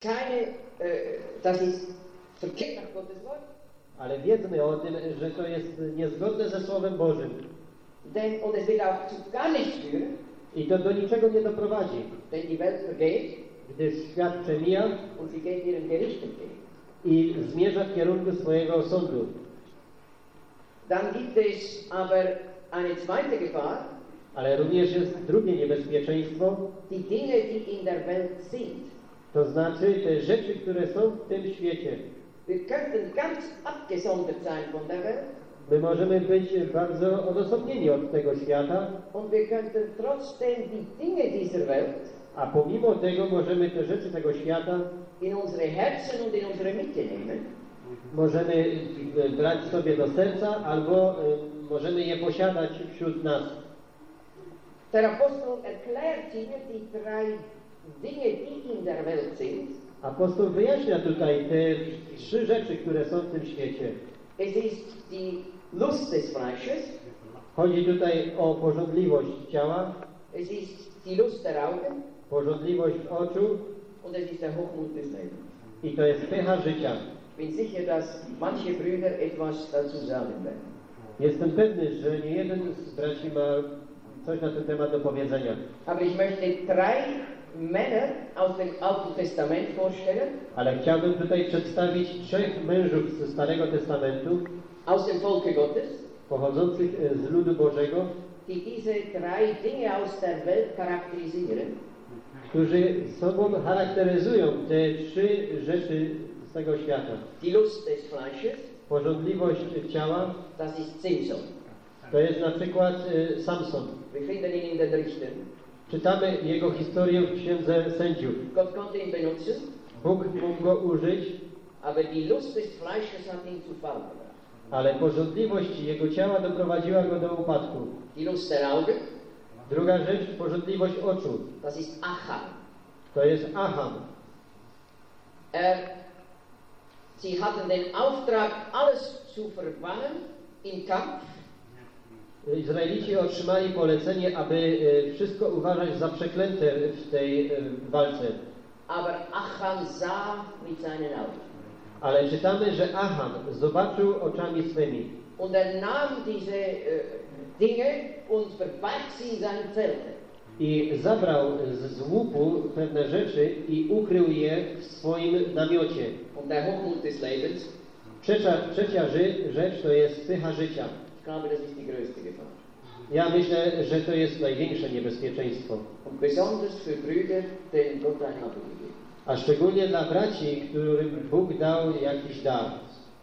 keine, äh, das ist verkehrt nach Gottes Wort. Ale wiedzmy o tym, że to jest niezgodne ze Słowem Bożym. Denn, und es wird auch zu gar nichts führen, I to do niczego nie doprowadzi, denn die Welt vergeht gdyż świat przemija und sie geht ihren Gericht entgegen. i zmierza w kierunku swojego osądu. Dann gibt es aber eine zweite Gefahr, Ale również jest drugie niebezpieczeństwo, die Dinge, die in der Welt sind. To znaczy te rzeczy, które są w tym świecie. Wir könnten ganz abgesondert sein von der Welt My możemy być bardzo odosobnieni od tego świata, und wir könnten trotzdem die Dinge dieser Welt a pomimo tego możemy te rzeczy tego świata in unsere Herzen und in unsere Mitte nehmen możemy e, brać sobie do serca albo e, możemy je posiadać wśród nas. Der Apostel erklärt hier die drei Dinge, die in der Welt sind. Apostoł wyjaśnia tutaj te trzy rzeczy, które są w tym świecie. Es ist die Lust des Fleisches, Chodzi tutaj o porządliwość ciała, es ist die Lust der Augen porządliwość oczu und es ist der Hochmut des Lebens. i to jest pycha życia. Ich bin sicher, dass manche Brüder etwas dazu sagen werden. Jestem pewny, że nie jeden z braci ma coś na ten temat do powiedzenia. Aber ich möchte drei Männer aus dem Alten Testament vorstellen, Ale chciałbym tutaj przedstawić trzech mężów ze Starego Testamentu, aus dem Volke Gottes, pochodzących e, z ludu Bożego, die diese drei Dinge aus der Welt charakterisieren. którzy sobą charakteryzują te trzy rzeczy z tego świata. Die Lust des Fleisches, Porządliwość ciała das ist Simson. to jest na przykład e, Samson. Wir finden ihn in den Richtern. Czytamy jego historię w Księdze Sędziów. Gott konnte ihn benutzen, Bóg mógł go użyć, aber die Lust des Fleisches hat ihn zu Fall gebracht. ale porządliwość jego ciała doprowadziła go do upadku. Die Lust der Augen, Druga rzecz, porządliwość oczu. das ist Acham. To jest Aham. Er, sie hatten den Auftrag, alles zu verbannen im Kampf, Izraelici otrzymali polecenie, aby e, wszystko uważać za przeklęte w tej e, walce. aber Acham sah mit seinen Augen. Ale czytamy, że Aham zobaczył oczami swymi Und er nahm diese äh, Dinge und verbarg sie in seinem Zelte. i zabrał z z łupu pewne rzeczy i ukrył je w swoim namiocie. Und der Hochmut des Lebens, Trzecia, trzecia rzecz to jest pycha życia. Ich glaube, das ist die größte Gefahr. Ja myślę, że to jest największe niebezpieczeństwo. Besonders für Brüder, denen Gott ein Abo gegeben A szczególnie dla braci, którym Bóg dał jakiś dar.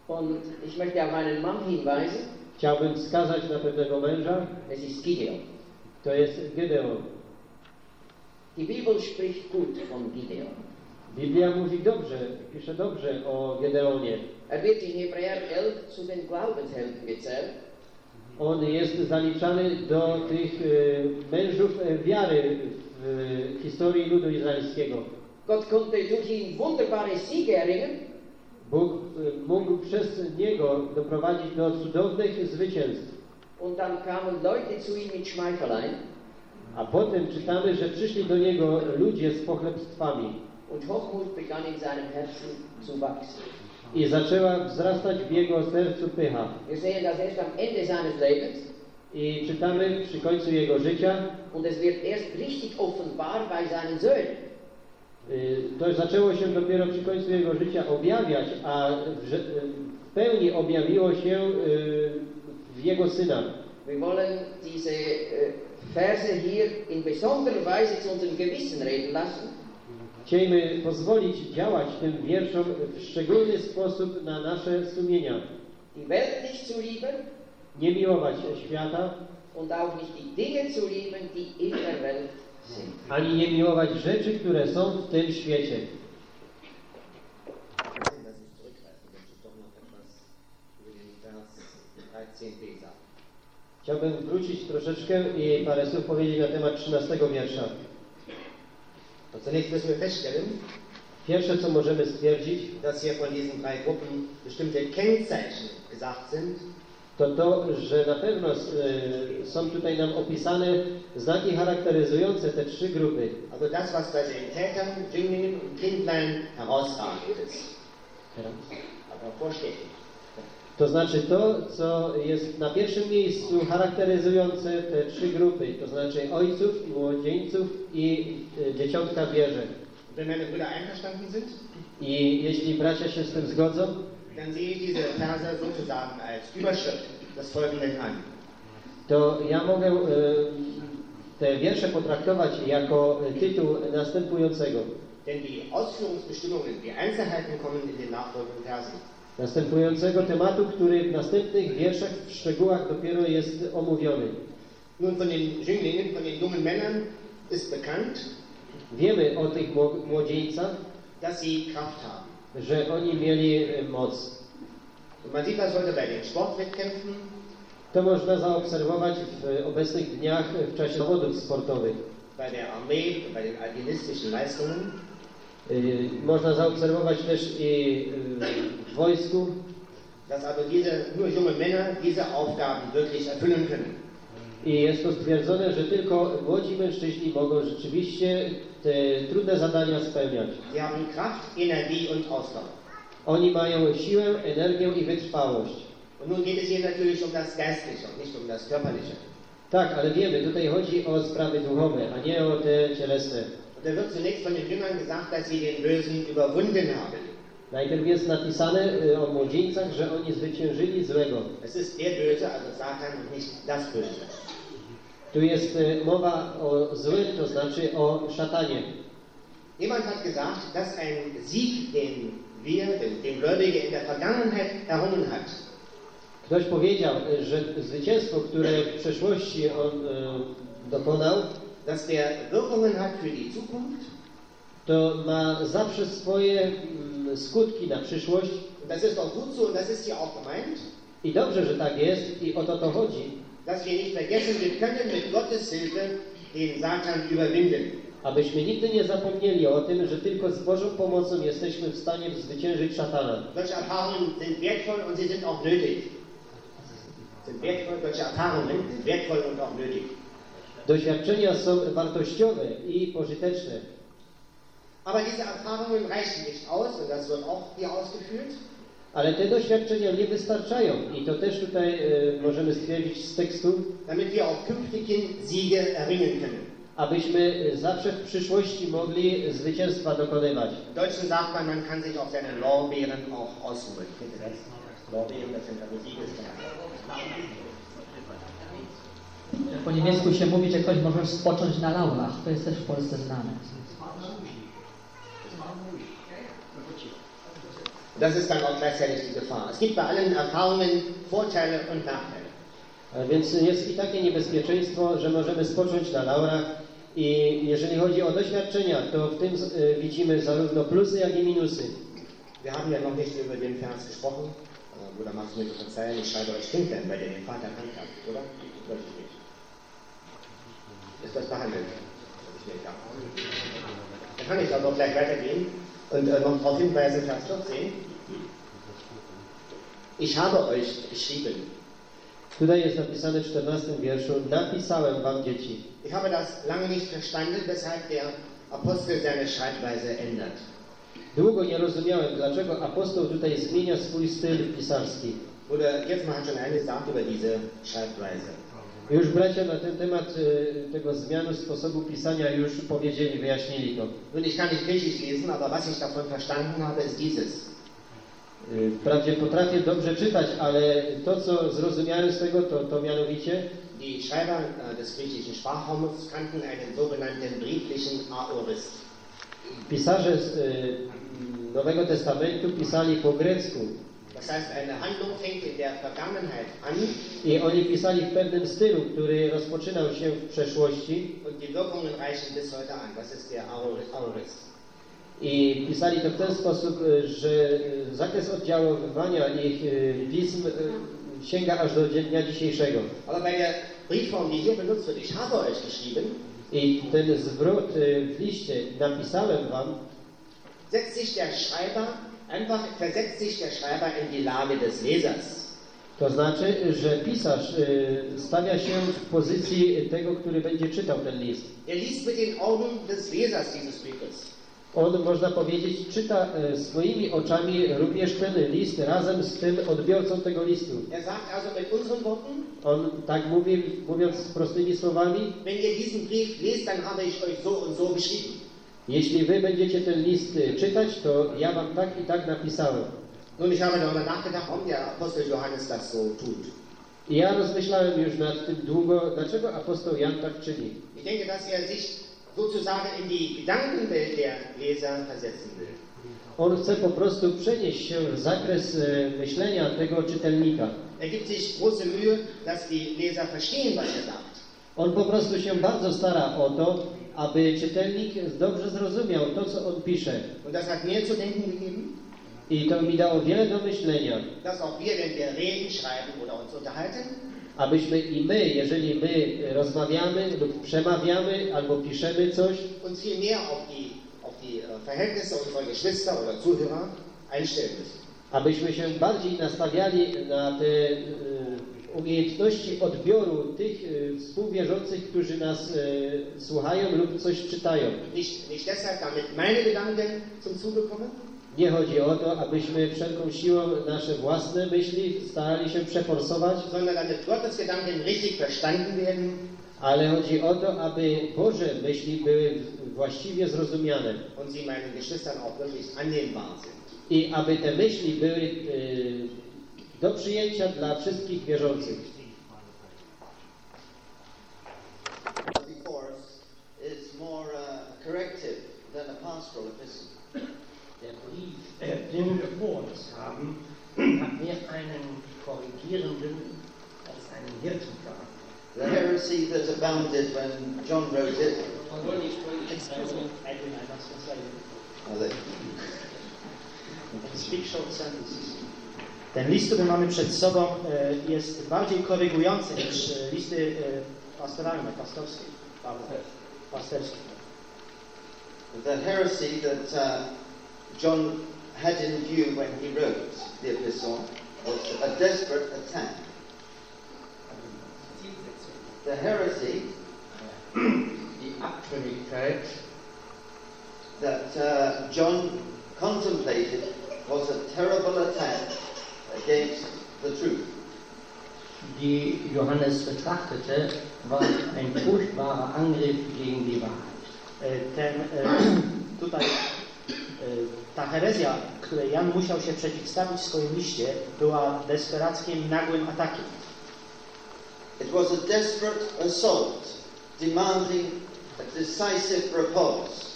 Und ich möchte auf einen Mann hinweisen, Chciałbym wskazać na pewnego męża, es ist Gideon. to jest Gedeon. Die Bibel spricht gut von Gideon. Biblia mówi dobrze, pisze dobrze o Gedeonie. Er wird in Hebräer 11 zu den Glaubenshelden gezählt. On jest zaliczany do tych e, mężów e, wiary w e, historii ludu izraelskiego. Gott konnte durch ihn wunderbare Siege erringen. Bóg mógł przez niego doprowadzić do cudownych zwycięstw. Und dann kamen Leute zu ihm mit Schmeicheleien. A potem czytamy, że przyszli do niego ludzie z pochlebstwami Und Hochmut begann in seinem Herzen zu wachsen. I zaczęła wzrastać w jego sercu pycha. Wir sehen das erst am Ende seines Lebens. I czytamy przy końcu jego życia, Und es wird erst richtig offenbar bei seinen Söhnen. y, to zaczęło się dopiero przy końcu jego życia objawiać, a w, rze- w pełni objawiło się y, w jego synach. Wir wollen diese Verse hier in besonderer Weise zu unserem Gewissen reden lassen. Chcielibyśmy pozwolić działać tym wierszom w szczególny sposób na nasze sumienia. Die Welt nicht zu lieben Nie miłować świata, und auch nicht die Dinge zu lieben, die in der Welt sind. ani nie miłować rzeczy, które są w tym świecie. dass ich zurückgreifen möchte, doch noch etwas über den Vers 13b sagen. Chciałbym wrócić troszeczkę i parę słów powiedzieć na temat 13 wiersza. Und zunächst müssen wir feststellen, Pierwsze, co możemy stwierdzić, dass hier von diesen drei Gruppen bestimmte Kennzeichen gesagt sind, to to, że na pewno e, są tutaj nam opisane znaki charakteryzujące te trzy grupy. Also das, was bei den Tätern, Jünglingen und Kindlein herausragend ist, aber hervorstechend. To znaczy to, co jest na pierwszym miejscu charakteryzujące te trzy grupy, to znaczy ojców, młodzieńców i e, dzieciątka wierze. I jeśli bracia się z tym zgodzą, an. to ja mogę e, te wiersze potraktować jako tytuł następującego. Denn die Ausführungsbestimmungen, die Einzelheiten kommen in den nachfolgenden Versen. Następującego tematu, który w następnych wierszach w szczegółach dopiero jest omówiony. Nun, von den Jünglingen, von den jungen Männern ist bekannt, Wiemy o tych mło- młodzieńcach, dass sie Kraft haben. że oni mieli e, moc. Man sieht das heute bei den Sportwettkämpfen, To można zaobserwować w obecnych dniach w czasie zawodów sportowych. bei der Armee, bei den alpinistischen Leistungen. Y, Można zaobserwować też i y, w wojsku, dass also diese, nur junge Männer diese Aufgaben wirklich erfüllen können. i jest to stwierdzone, że tylko młodzi mężczyźni mogą rzeczywiście te trudne zadania spełniać. Sie haben Kraft, Energie und Ausdauer. Oni mają siłę, energię i wytrwałość. Und nun geht es hier natürlich um das Geistliche und nicht um das Körperliche. Tak, ale wiemy, tutaj chodzi o sprawy duchowe, a nie o te cielesne. Und da wird zunächst von den Jüngern gesagt, dass sie den Bösen überwunden haben. Najpierw jest napisane y, o młodzieńcach, że oni zwyciężyli złego. Es ist der Böse, also Satan, und nicht das Böse. Tu jest y, mowa o złym, to znaczy o szatanie. Jemand hat gesagt, dass ein Sieg, den wir, den, den Gläubige in der Vergangenheit errungen hat, Ktoś powiedział, y, że zwycięstwo, które w przeszłości on y, dokonał, dass der Wirkungen hat für die Zukunft. to ma zawsze swoje mm, skutki na przyszłość. Das ist auch gut so, und das ist hier auch gemeint, I dobrze, że tak jest i o to to chodzi, dass wir nicht vergessen, wir können mit Gottes Hilfe den Satan überwinden. abyśmy nigdy nie zapomnieli o tym, że tylko z Bożą pomocą jesteśmy w stanie zwyciężyć szatana. Solche Erfahrungen sind wertvoll und sie sind auch nötig. Sind wertvoll, solche Erfahrungen sind wertvoll und auch nötig. Doświadczenia są wartościowe i pożyteczne, Aber diese Erfahrungen reichen nicht aus, und das wird auch hier ausgeführt, ale te doświadczenia nie wystarczają i to też tutaj e, możemy stwierdzić z tekstu, damit wir auch künftigen Siege erringen können. abyśmy zawsze w przyszłości mogli zwycięstwa dokonywać. Im Deutschen sagt man, man kann sich auf seinen Lorbeeren auch ausruhen. Lorbeeren, das sind also Siegesgedanken. Po niemiecku się mówi, że ktoś może spocząć na laurach. To jest też w Polsce znane. Das ist dann auch gleichzeitig die Gefahr. Es gibt bei allen Erfahrungen Vorteile und Nachteile. A Więc jest i takie niebezpieczeństwo, że możemy spocząć na laurach i jeżeli chodzi o doświadczenia, to w tym e, widzimy zarówno plusy, jak i minusy. Wir haben ja noch nicht über den Vers gesprochen. Bruder, magst du mir verzeihen? Ich schreibe euch Kindern, weil ihr den Vater erkannt habt, oder? Nicht. Ist das behandelt? Egal. Dann kann ich aber gleich weitergehen und äh, noch darauf hinweisen, Vers 14. Ich habe euch geschrieben. Tutaj jest napisane w 14 wierszu, napisałem wam dzieci. Ich habe das lange nicht verstanden, weshalb der Apostel seine Schreibweise ändert. Długo nie rozumiałem, dlaczego apostoł tutaj zmienia swój styl pisarski. Bruder Gietzmann hat schon eines gesagt über diese Schreibweise. Już bracia na ten temat e, tego zmianu sposobu pisania już powiedzieli, wyjaśnili to. Nun, ich kann nicht Griechisch lesen, aber was ich davon verstanden habe, ist dieses. E, Wprawdzie potrafię dobrze czytać, ale to, co zrozumiałem z tego, to, to mianowicie Die Schreiber äh, des griechischen Sprachraums kannten einen sogenannten brieflichen Aorist. pisarze z e, Nowego Testamentu pisali po grecku Das heißt, eine Handlung fängt in der Vergangenheit an i oni pisali w pewnym stylu, który rozpoczynał się w przeszłości und die Wirkungen reichen bis heute an. Das ist der Aor- Aorist. i pisali to w ten sposób, e, że e, zakres oddziaływania ich e, pism sięga aż do dnia dzisiejszego. Aber bei der Briefform, die hier benutzt wird, ich habe euch geschrieben, I ten zwrot w liście napisałem wam, setzt sich der Schreiber einfach, versetzt sich der Schreiber in die Lage des Lesers. To znaczy, że pisarz y, stawia się w pozycji tego, który będzie czytał ten list. Er liest mit den Augen des Lesers dieses Briefes. On, można powiedzieć, czyta e, swoimi oczami również ten list razem z tym odbiorcą tego listu. Er sagt also mit unseren Worten, On tak mówi, mówiąc prostymi słowami, wenn ihr diesen Brief lest, dann habe ich euch so und so geschrieben. Jeśli wy będziecie ten list y, czytać, to ja wam tak i tak napisałem. Nun, ich habe darüber nachgedacht, warum der Apostel Johannes das so tut. I ja rozmyślałem już nad tym długo, dlaczego apostoł Jan tak czyni. Ich denke, dass er sich sozusagen in die Gedankenwelt der Leser versetzen will. On chce po prostu przenieść się w zakres e, myślenia tego czytelnika. Er gibt sich große Mühe, dass die Leser verstehen, was er sagt. On po prostu się bardzo stara o to, aby czytelnik dobrze zrozumiał to, co on pisze. Und das hat mir zu denken gegeben, I to mi dało wiele do myślenia, dass auch wir, wenn wir reden, schreiben oder uns unterhalten, abyśmy i my, jeżeli my rozmawiamy lub przemawiamy albo piszemy coś, uns viel mehr auf die, auf die äh, Verhältnisse unserer Geschwister oder Zuhörer einstellen müssen. abyśmy się bardziej nastawiali na te e, umiejętności odbioru tych e, współwierzących, którzy nas e, słuchają lub coś czytają. Nicht, nicht deshalb, damit meine Gedanken zum Zuge kommen, Nie chodzi o to, abyśmy wszelką siłą nasze własne myśli starali się przeforsować, sondern damit Gottes Gedanken richtig verstanden werden ale chodzi o to, aby Boże myśli były właściwie zrozumiane und sie meinen Geschwistern auch wirklich annehmbar sind. i aby te myśli były e, do przyjęcia dla wszystkich wierzących. is more uh, corrective than a pastoral epistle. Der Brief, äh, den wir vor uns haben, hat mehr einen korrigierenden als einen Hirtenplan. The heresy that abounded when John wrote it. I will I must translate it. Oh, they- Speak short sentences. Ten list, który mamy przed sobą, jest bardziej korygujący niż listy pastoralne, pastorskie, pasterskie. The heresy that uh, John had in view when he wrote the epistle was a desperate attack. The heresy Die Abtrünnigkeit, that uh, John contemplated was a terrible attack against the truth. die Johannes betrachtete, war ein furchtbarer Angriff gegen die Wahrheit. E, Ten, e, tutaj e, ta herezja, której Jan musiał się przeciwstawić w swoim liście, była desperackim nagłym atakiem. It was a desperate assault demanding a decisive repulse.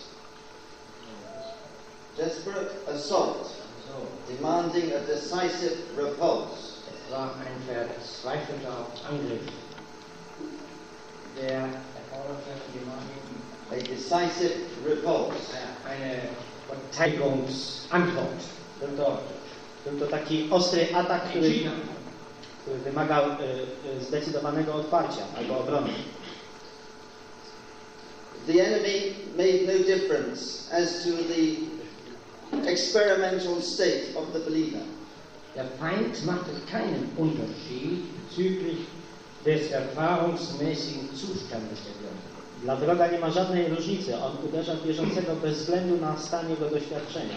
Desperate assault demanding a decisive repulse. Es war ein verzweifelter Angriff, der erforderte A decisive repulse. eine Verteidigungsantwort bedeutet. Był to taki ostry atak, który, który eh, wymagał e, e, zdecydowanego odparcia albo obrony. The enemy made no difference as to the experimental state of the believer. Der Feind machte keinen Unterschied bezüglich des erfahrungsmäßigen Zustandes der Gläubigen. Dla wroga nie ma żadnej różnicy. On uderza w wierzącego bez względu na stan jego doświadczenia.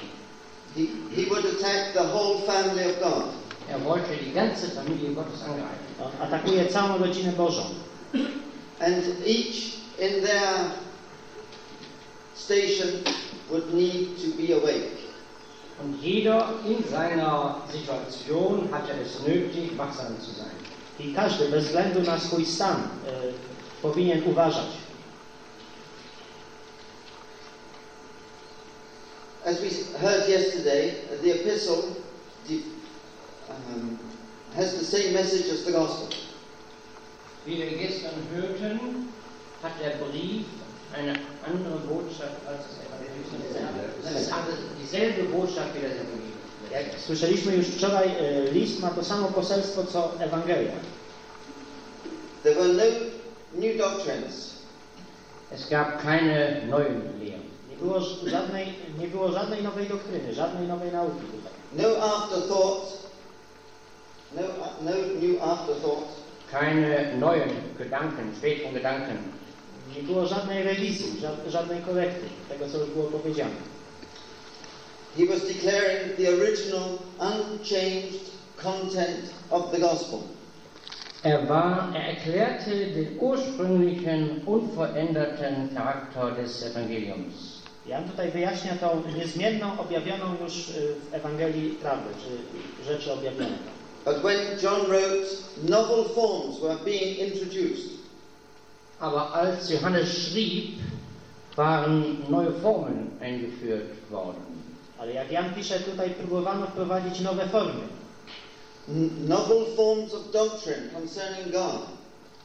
He, he would attack the whole family of God. Er wollte die ganze Familie Gottes angreifen. On atakuje całą rodzinę Bożą. And each in their station would need to be awake. Und jeder in seiner Situation hatte es nötig, wachsam zu sein. I każdy bez względu na swój stan e, powinien uważać. As we heard yesterday, the epistle um, has the same message as the gospel. Wie wir gestern hörten, hat der Brief eine andere Botschaft als das Evangelium. Das ist andere- dieselbe Botschaft wie das Evangelium. Jak słyszeliśmy już wczoraj, e, list ma to samo poselstwo co Ewangelia. There were no new doctrines. Es gab keine neuen Lehren. Nie było żadnej, nie było żadnej nowej doktryny, żadnej nowej nauki tutaj. No afterthought, No, no new afterthoughts. keine neuen Gedanken, späteren Gedanken. Nie było żadnej rewizji, ża- żadnej korekty tego, co już było powiedziane. He was declaring the original, unchanged content of the gospel. Er, war, er erklärte den ursprünglichen, unveränderten Charakter des Evangeliums. Jan tutaj wyjaśnia tą niezmienną, objawioną już y, w Ewangelii prawdę, czy rzeczy objawione. But when John wrote, novel forms were being introduced. Aber als Johannes schrieb, waren neue Formen eingeführt worden. Ale jak Jan pisze, tutaj próbowano wprowadzić nowe formy. Novel forms of doctrine concerning God.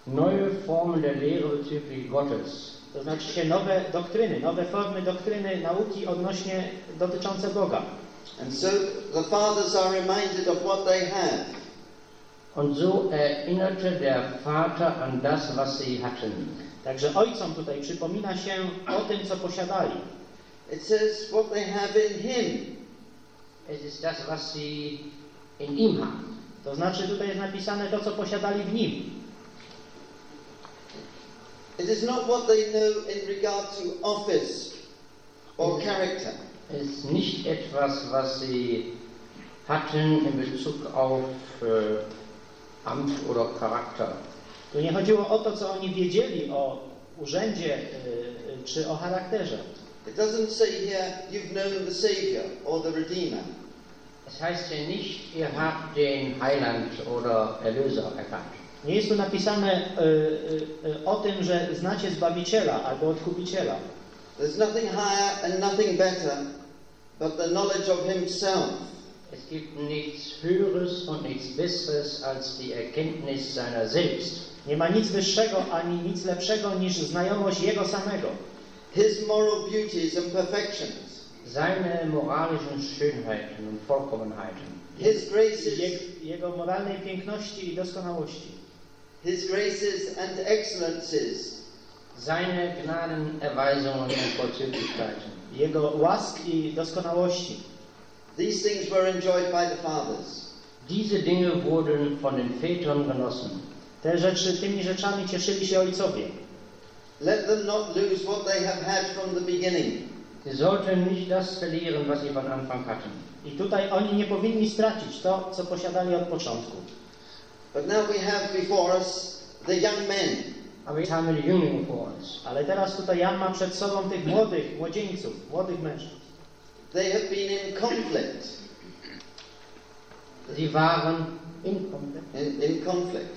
Neue Formen der Lehre bezüglich Gottes. To znaczy się nowe doktryny, nowe formy doktryny, nauki odnośnie dotyczące Boga. And so the fathers are reminded of what they had. Und so erinnerte der Vater an das, was sie hatten. Także ojcom tutaj przypomina się o tym, co posiadali. It says what they have in Him. Es ist das, was sie in ihm haben. To znaczy tutaj jest napisane to, co posiadali w nim. It is not what they know in regard to office or character. Es ist nicht etwas, was sie hatten in Bezug auf äh, Amt oder Charakter. Tu nie chodziło o to, co oni wiedzieli o urzędzie y, y, czy o charakterze. It doesn't say here, you've known the Saviour or the Redeemer. Es heißt hier nicht, ihr habt den Heiland oder Erlöser erkannt. Nie jest tu napisane y, o tym, że znacie Zbawiciela albo Odkupiciela. There's nothing higher and nothing better but the knowledge of Himself. Es gibt nichts Höheres und nichts Besseres als die Erkenntnis seiner selbst. Nie ma nic wyższego ani nic lepszego niż znajomość Jego samego. His moral beauties and perfections. Seine moralischen Schönheiten und Vollkommenheiten. His graces, Je- Jego moralnej piękności i doskonałości. His graces and excellences. Seine Gnadenerweisungen und Vollzüglichkeiten. Jego łask i doskonałości. These things were enjoyed by the fathers. Diese Dinge wurden von den Vätern genossen. Te rzeczy, tymi rzeczami cieszyli się ojcowie. Let them not lose what they have had from the beginning. Sie sollten nicht das verlieren, was sie von Anfang hatten. I tutaj oni nie powinni stracić to, co posiadali od początku. But now we have before us the young men. Haben wir die Jünglinge vor uns. Ale teraz tutaj Jan ma przed sobą tych młodych, młodzieńców, młodych mężczyzn. They have been in conflict. Sie waren in Konflikt. In, in conflict.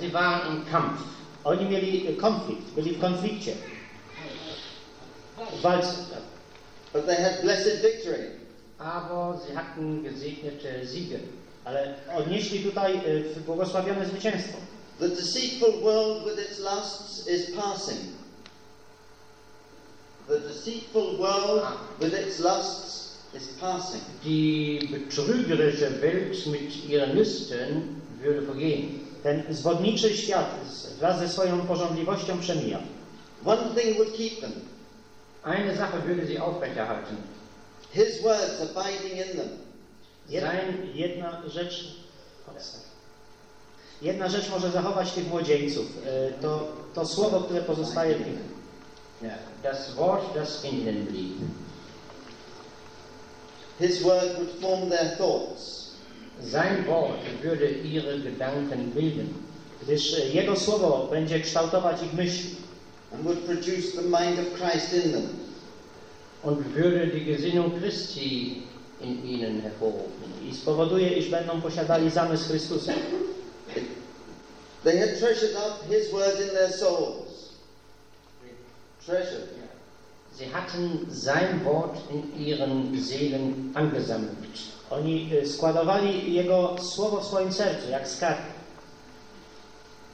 Sie waren im Kampf. Oni mieli eh, konflikt, byli w konflikcie. W walce. But they had blessed victory. Aber sie hatten gesegnete Siege. Ale odnieśli tutaj y, błogosławione zwycięstwo. The deceitful world with its lusts is passing. Die betrügerische Welt mit ihren Lüsten würde vergehen. Ten zwodniczy świat wraz ze swoją porządliwością przemija. One thing would keep them Eine Sache würde sie aufrechterhalten. His words abiding in them. Jedna, jedna rzecz. Jedna rzecz może zachować tych młodzieńców. y, To, to słowo, które pozostaje w nich. Ja, das Wort, das in ihnen blieb. His word would form their thoughts. Sein Wort würde ihre Gedanken bilden Gdyż Jego słowo będzie kształtować ich myśli and would produce the mind of Christ in them. und würde die Gesinnung Christi in ihnen hervorrufen. i spowoduje, iż będą posiadali zamysł Chrystusa. They had treasured up His word in their souls. Treasured. Sie hatten sein Wort in ihren Seelen angesammelt. Oni y, składowali Jego słowo w swoim sercu, jak skarb.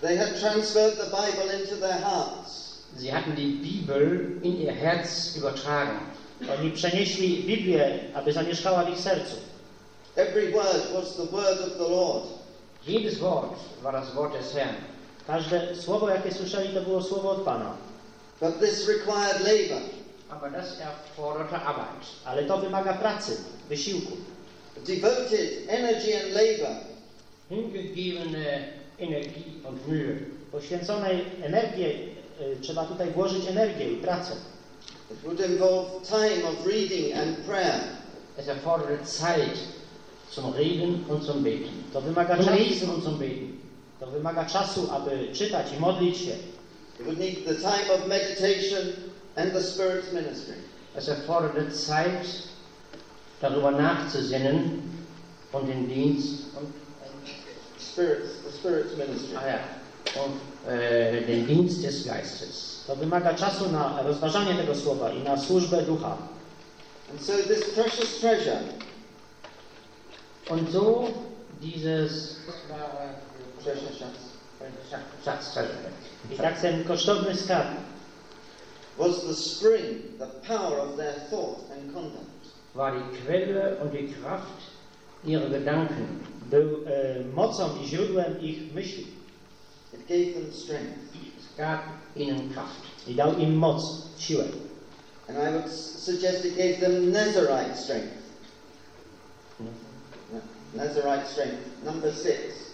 They had transferred the Bible into their hearts. Sie hatten die Bibel in ihr Herz übertragen. Oni przenieśli Biblię, aby zamieszkała w ich sercu. Every word was the word of the Lord. Jedes Wort war das Wort des Herrn. Każde słowo, jakie słyszeli, to było słowo od Pana. But this required labor. Aber das erforderte Arbeit. Ale to wymaga pracy, wysiłku. Devoted energy and labor. hingegebene Energie und Mühe. Poświęconej energii y, trzeba tutaj włożyć energię i pracę. It would involve time of reading and prayer. Es erfordert Zeit zum Reden und zum Beten. To wymaga czasu, Lesen und zum Beten. to wymaga czasu, aby czytać i modlić się. It would need the time of meditation and the Spirit's ministry. Es erfordert Zeit, darüber nachzusinnen und den Dienst und, Spirit's, the Spirit's ministry. ah ja, und äh, den Dienst des Geistes. To wymaga czasu na rozważanie tego słowa i na służbę ducha. And so this precious treasure Und so dieses Treasure I tak ten kosztowny skarb was the spring, the power of their thought and conduct. war die Quelle und die Kraft ihrer Gedanken. był e, mocą i źródłem ich myśli It gave them strength. Gab ihnen Kraft. i dał im moc, siłę. And I would suggest it gave them Nazarite strength. No, Nazarite strength. Number six.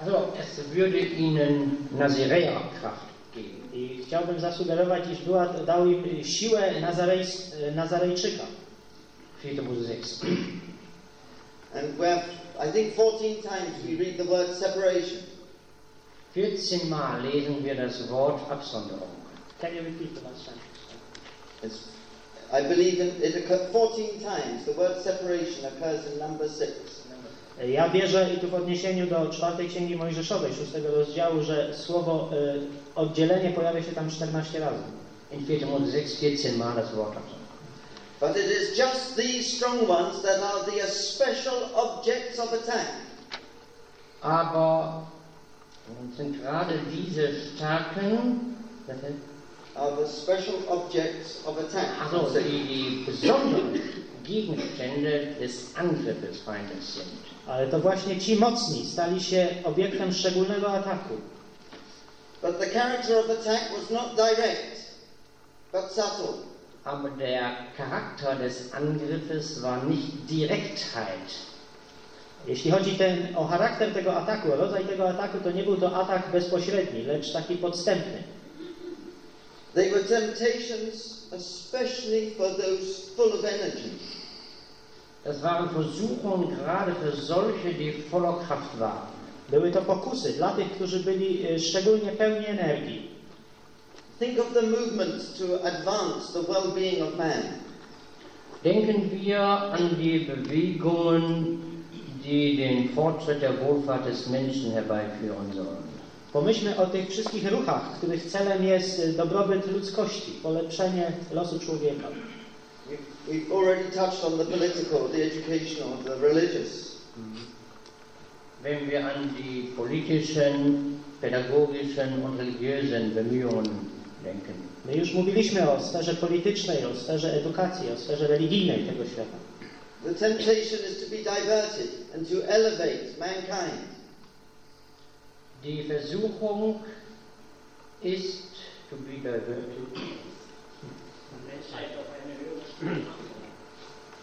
Also es würde ihnen Nazirea Kraft geben. I chciałbym zasugerować, iż dał im siłę Nazarej, Nazarejczyka. And we have, I think, 14 times we read the word separation. 14 Mal lesen wir das Wort Absonderung. Can you repeat the last sentence? I believe in, it occurred 14 times. The word separation occurs in number 6. Ja wierzę i tu w odniesieniu do czwartej księgi Mojżeszowej, szóstego rozdziału, że słowo e, oddzielenie pojawia się tam 14 razy. In 4. Mose 6 14 Mal das Wort. But it is just these strong ones that are the special objects of attack. Aber sind gerade diese starken, Are the special objects of attack. also die, die besonderen Gegenstände des Angriffes Feindes sind. Ale to właśnie ci mocni stali się obiektem szczególnego ataku. But the character of attack was not direct, but subtle. Aber der Charakter des Angriffes war nicht Direktheit. Jeśli chodzi ten, o charakter tego ataku, o rodzaj tego ataku, to nie był to atak bezpośredni, lecz taki podstępny. They were temptations, especially for those full of energy. Das waren Versuchungen gerade für solche, die voller Kraft waren. Były to pokusy dla tych, którzy byli e, szczególnie pełni energii. Think of the movement to advance the well-being of man. Denken wir an die Bewegungen, die den Fortschritt der Wohlfahrt des Menschen herbeiführen sollen. Pomyślmy o tych wszystkich ruchach, których celem jest e, dobrobyt ludzkości, polepszenie losu człowieka. We've, we've already touched on the political, the educational, the religious. Wenn wir an die politischen, pädagogischen und religiösen Bemühungen denken. My już mówiliśmy o sferze politycznej, o sferze edukacji, o sferze religijnej tego świata. The temptation is to be diverted and to elevate mankind. Die Versuchung ist to be diverted.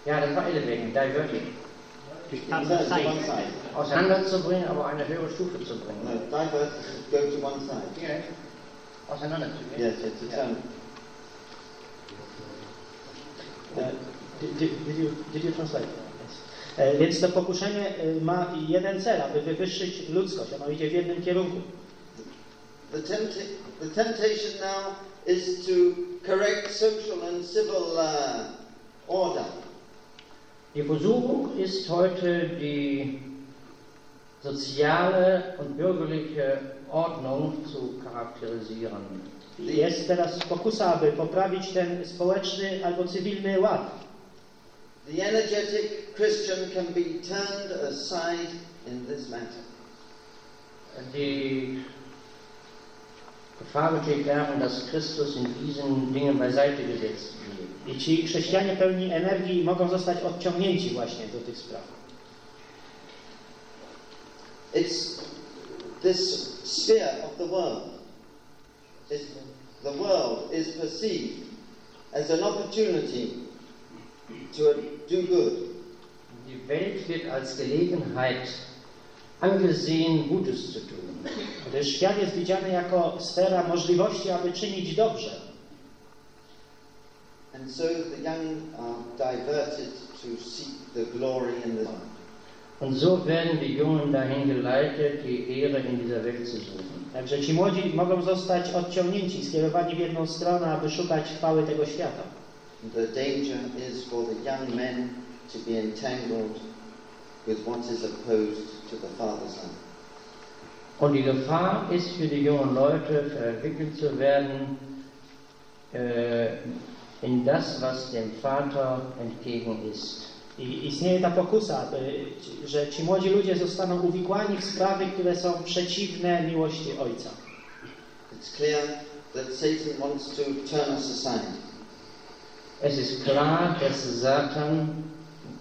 Ja, das war elevating, diverting. Turn to one side. Auseinanderzubringen, aber eine höhere Stufe zu No, bringen. divert, go to one side. Ja. Auseinanderzubringen. Yes, yes, to turn. E, Did, did, did, you, did you translate? Yes. E, Więc to pokuszenie ma jeden cel, aby wywyższyć ludzkość. Ono idzie w jednym kierunku. The, tempta- the temptation now is to correct social and civil uh, order. Die Versuchung ist heute die soziale und bürgerliche Ordnung zu charakterisieren. Jest teraz pokusa, aby poprawić ten społeczny albo cywilny ład. The energetic Christian can be turned aside in this matter. Die Gefahr besteht darin, dass Christus in diesen Dingen beiseite gesetzt wird. I ci chrześcijanie pełni energii mogą zostać odciągnięci właśnie do tych spraw. It's this sphere of the world. It's, the world is perceived as an opportunity to do good. Die Welt wird als Gelegenheit angesehen, Gutes zu tun. Gdyż świat jest widziany jako sfera możliwości, aby czynić dobrze. And so the young are diverted to seek the glory in the Und so werden die Jungen dahin geleitet, die Ehre in dieser Welt zu suchen. Także ci młodzi mogą zostać odciągnięci, skierowani w jedną stronę, aby szukać chwały tego świata. The danger is for the young men to be entangled with what is opposed to the Father's. Und die Gefahr ist für die jungen Leute, verwickelt zu werden äh, in das, was dem Vater entgegen ist. I istnieje ta pokusa, że ci młodzi ludzie zostaną uwikłani w sprawy, które są przeciwne miłości Ojca. It's clear that Satan wants to turn us aside. Es ist klar, dass Satan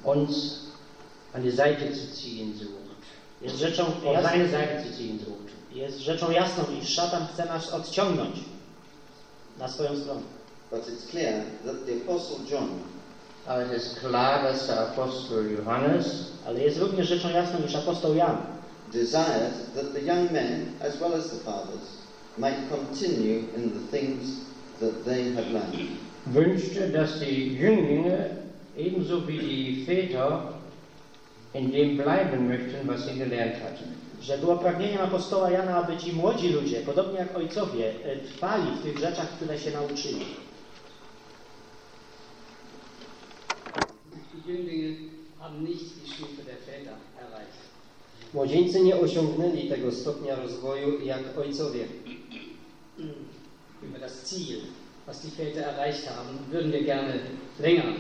uns an die Seite zu ziehen sucht. Jest rzeczą, jasną, seine Seite zu ziehen sucht. jest rzeczą jasną, iż szatan chce nas odciągnąć na swoją stronę. But it's clear that the Apostle John Aber es ist klar, dass der Apostel Johannes Ale jest również rzeczą jasną, iż apostoł Jan desired that the young men, as well as the fathers, might continue in the things that they had learned. wünschte, dass die Jünglinge ebenso wie die Väter in dem bleiben möchten, was sie gelernt hatten. że było pragnieniem apostoła Jana, aby ci młodzi ludzie, podobnie jak ojcowie, e, trwali w tych rzeczach, które się nauczyli. Młodzieńcy nie osiągnęli tego stopnia rozwoju jak ojcowie. Über das Ziel, was die Väter erreicht haben, würden wir gerne länger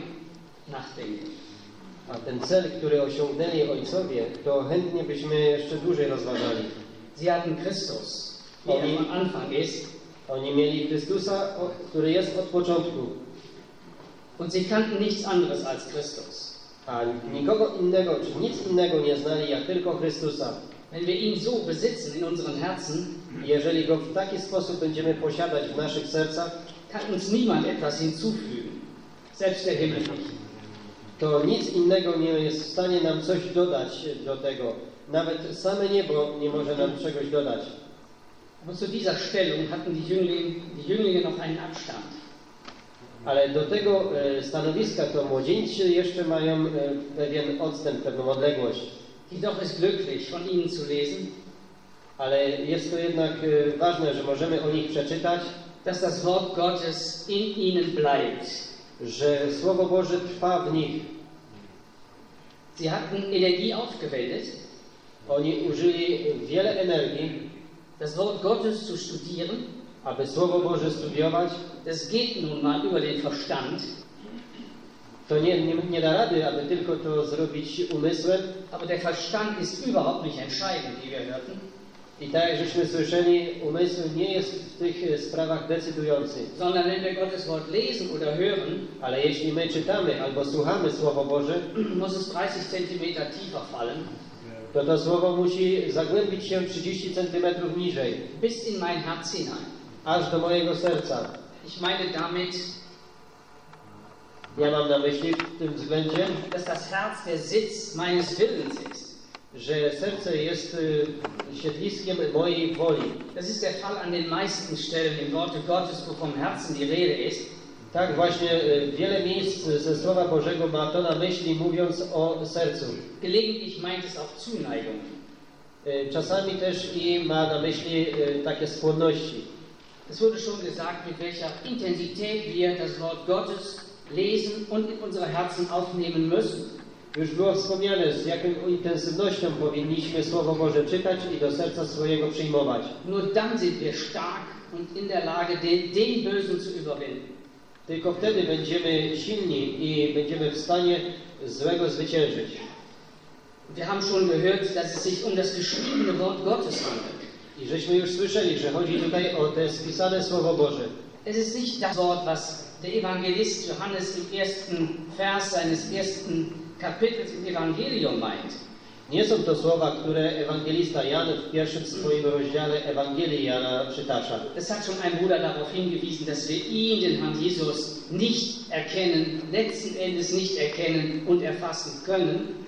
nachdenken. A ten cel, który osiągnęli ojcowie, to chętnie byśmy jeszcze dłużej rozważali. Sie hatten Christus, wie er von Anfang ist, Oni mieli Chrystusa, który jest od początku, und sie kannten nichts anderes als Christus. a nikogo innego, czy nic innego nie znali, jak tylko Chrystusa. Wenn wir ihn so besitzen in unseren Herzen, Jeżeli go w taki sposób będziemy posiadać w naszych sercach, kann uns niemand etwas hinzufügen, selbst der Himmel nicht. To nic innego nie jest w stanie nam coś dodać do tego. Nawet same niebo nie może nam czegoś dodać. Aber zu dieser Stellung hatten die Jünglinge, die Jünglinge noch einen Abstand. Ale do tego e, stanowiska to młodzieńcy jeszcze mają e, pewien odstęp, pewną odległość. Jedoch ist glücklich, von ihnen zu lesen, Ale jest to jednak e, ważne, że możemy o nich przeczytać, dass das Wort Gottes in ihnen bleibt. Że Słowo Boże trwa w nich. Sie hatten Energie aufgewendet, Oni użyli wiele energii, das Wort Gottes zu studieren. aby Słowo Boże studiować. Das geht nun mal über den Verstand, To nie, nie, nie da rady, aby tylko to zrobić umysłem. aber der Verstand ist überhaupt nicht entscheidend, wie wir hörten, I tak jak żeśmy słyszeli, umysł nie jest w tych e, sprawach decydujący. sondern wenn wir Gottes Wort lesen oder hören, Ale jeśli my czytamy albo słuchamy Słowo Boże, muss es 30 Zentimeter tiefer fallen, to to Słowo musi zagłębić się 30 centymetrów niżej, bis in mein Herz hinein. aż do mojego serca. Ich meine damit, Ja mam na myśli w tym względzie, dass das Herz der Sitz meines Willens ist. Że serce jest siedliskiem mojej woli. Das ist der Fall an den meisten Stellen im Worte Gottes, wo vom Herzen die Rede ist. Tak właśnie wiele miejsc ze Słowa Bożego ma to na myśli, mówiąc o sercu. Gelegentlich meint es auch Zuneigung. Czasami też i ma na myśli takie skłonności. Es wurde schon gesagt, mit welcher Intensität wir das Wort Gottes lesen und in unsere Herzen aufnehmen müssen. Już było wspomniane, z jaką intensywnością powinniśmy Słowo Boże czytać i do serca swojego przyjmować. Nur dann sind wir stark und in der Lage, den, den Bösen zu überwinden. Tylko wtedy będziemy silni i będziemy w stanie złego zwyciężyć. Wir haben schon gehört, dass es sich um das geschriebene Wort Gottes handelt. I żeśmy już słyszeli, że chodzi tutaj o te spisane Słowo Boże. Es ist nicht das Wort, was der Evangelist Johannes im ersten Vers seines ersten Kapitels im Evangelium meint. Nie są to słowa, które ewangelista Jan w pierwszym swoim rozdziale Ewangelii Jana przytacza. Es hat schon ein Bruder darauf hingewiesen, dass wir ihn, den Herrn Jesus, nicht erkennen, letzten Endes nicht erkennen und erfassen können.